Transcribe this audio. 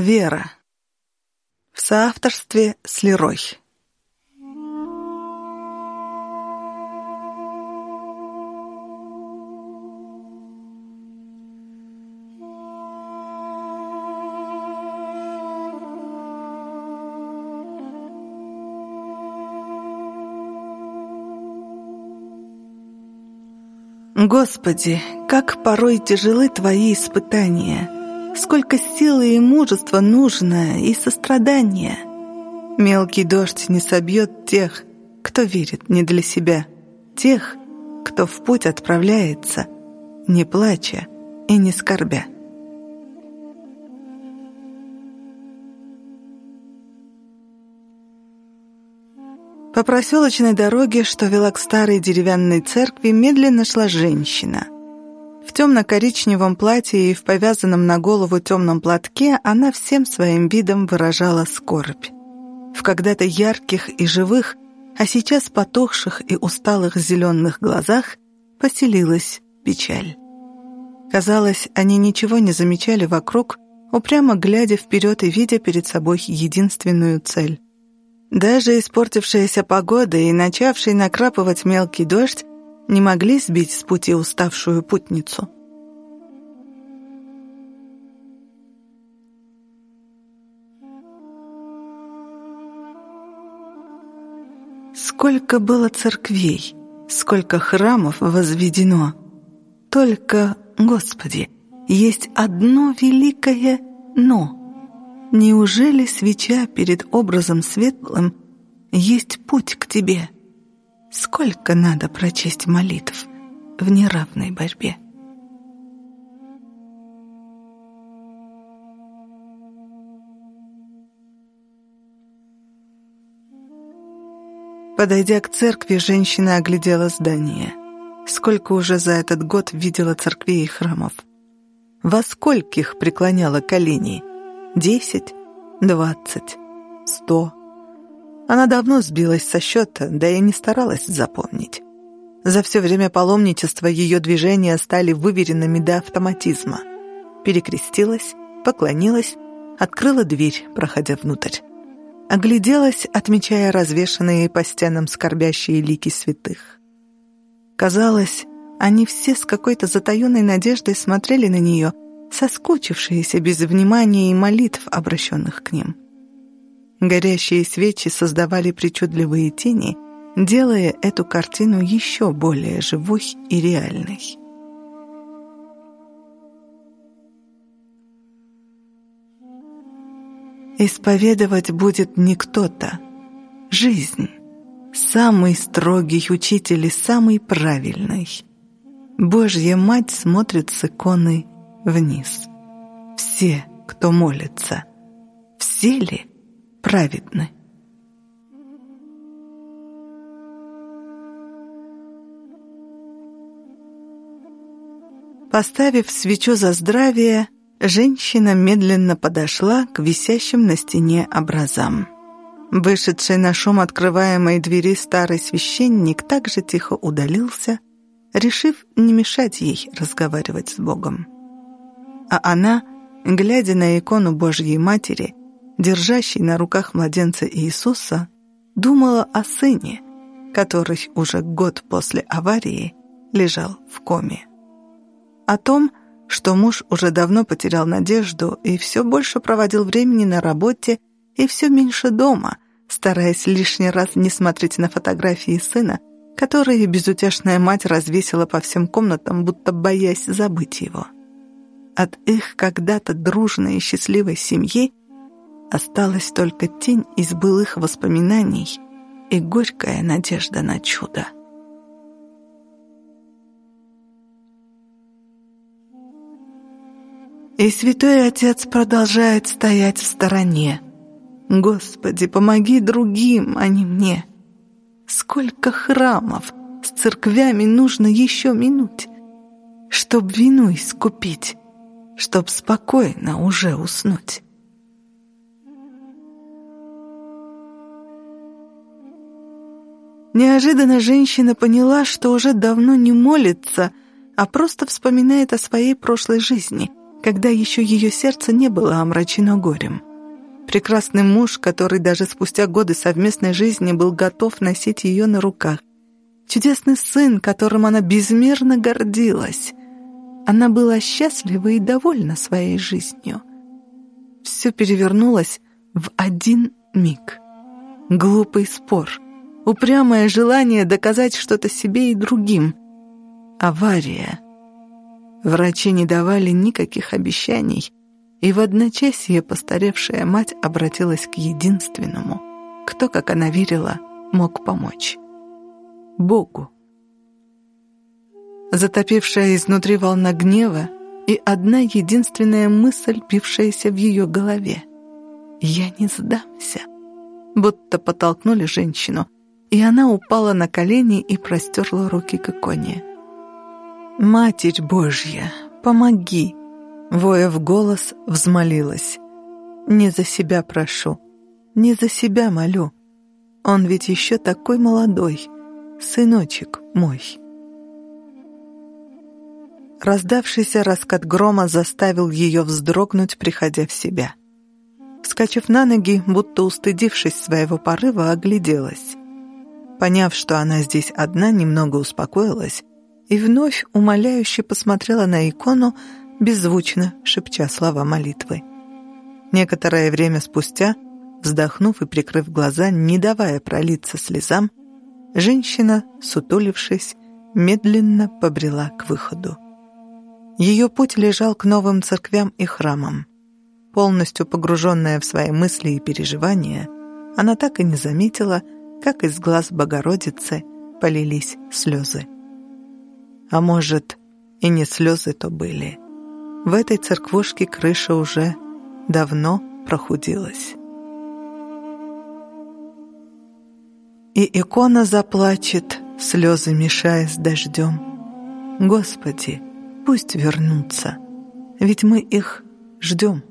Вера. В соавторстве с Лерой. Господи, как порой тяжелы Твои испытания, сколько силы и мужества нужно, и сострадания. Мелкий дождь не собьет тех, кто верит не для себя, тех, кто в путь отправляется, не плача и не скорбя. По проселочной дороге, что вела к старой деревянной церкви, медленно шла женщина. В темно-коричневом платье и в повязанном на голову темном платке она всем своим видом выражала скорбь. В когда-то ярких и живых, а сейчас потухших и усталых зеленых глазах поселилась печаль. Казалось, они ничего не замечали вокруг, упрямо глядя вперед и видя перед собой единственную цель даже испортившаяся погода и начавший накрапывать мелкий дождь не могли сбить с пути уставшую путницу. Сколько было церквей, сколько храмов возведено. Только, Господи, есть одно великое «но». Неужели свеча перед образом светлым есть путь к тебе? Сколько надо прочесть молитв в неравной борьбе? Подойдя к церкви, женщина оглядела здание. Сколько уже за этот год видела церквей и храмов? Во скольких преклоняла колени? Десять, двадцать, сто. Она давно сбилась со счета, да и не старалась запомнить. За все время паломничества ее движения стали выверенными до автоматизма. Перекрестилась, поклонилась, открыла дверь, проходя внутрь. Огляделась, отмечая развешанные по стенам скорбящие лики святых. Казалось, они все с какой-то затаенной надеждой смотрели на нее — соскучившиеся без внимания и молитв, обращенных к ним. Горящие свечи создавали причудливые тени, делая эту картину еще более живой и реальной. Исповедовать будет не кто-то, жизнь, самый строгий учитель и самый правильный. Божья Мать смотрит с иконы вниз. Все, кто молится, все ли праведны? Поставив свечу за здравие, женщина медленно подошла к висящим на стене образам. Вышедший на шум открываемой двери старый священник также тихо удалился, решив не мешать ей разговаривать с Богом а она, глядя на икону Божьей Матери, держащей на руках младенца Иисуса, думала о сыне, который уже год после аварии лежал в коме. О том, что муж уже давно потерял надежду и все больше проводил времени на работе и все меньше дома, стараясь лишний раз не смотреть на фотографии сына, которые безутешная мать развесила по всем комнатам, будто боясь забыть его. От их когда-то дружной и счастливой семьи осталась только тень из былых воспоминаний и горькая надежда на чудо. И святой отец продолжает стоять в стороне. Господи, помоги другим, а не мне. Сколько храмов с церквями нужно еще минуть, чтоб вину искупить чтоб спокойно уже уснуть. Неожиданно женщина поняла, что уже давно не молится, а просто вспоминает о своей прошлой жизни, когда еще ее сердце не было омрачено горем. Прекрасный муж, который даже спустя годы совместной жизни был готов носить ее на руках. Чудесный сын, которым она безмерно гордилась. Она была счастлива и довольна своей жизнью. Все перевернулось в один миг. Глупый спор, упрямое желание доказать что-то себе и другим. Авария. Врачи не давали никаких обещаний, и в одночасье постаревшая мать обратилась к единственному, кто, как она верила, мог помочь. Богу. Затопившая изнутри волна гнева и одна единственная мысль, пившаяся в ее голове. «Я не сдамся». Будто потолкнули женщину, и она упала на колени и простерла руки к иконе. «Матерь Божья, помоги!» Воя в голос, взмолилась. «Не за себя прошу, не за себя молю. Он ведь еще такой молодой, сыночек мой». Раздавшийся раскат грома заставил ее вздрогнуть, приходя в себя. Вскочив на ноги, будто устыдившись своего порыва, огляделась. Поняв, что она здесь одна, немного успокоилась и вновь умоляюще посмотрела на икону, беззвучно шепча слова молитвы. Некоторое время спустя, вздохнув и прикрыв глаза, не давая пролиться слезам, женщина, сутулившись, медленно побрела к выходу. Ее путь лежал к новым церквям и храмам. Полностью погруженная в свои мысли и переживания, она так и не заметила, как из глаз Богородицы полились слезы. А может, и не слезы то были. В этой церквушке крыша уже давно прохудилась. И икона заплачет, слезы мешая с дождем. Господи, пусть вернутся, ведь мы их ждем.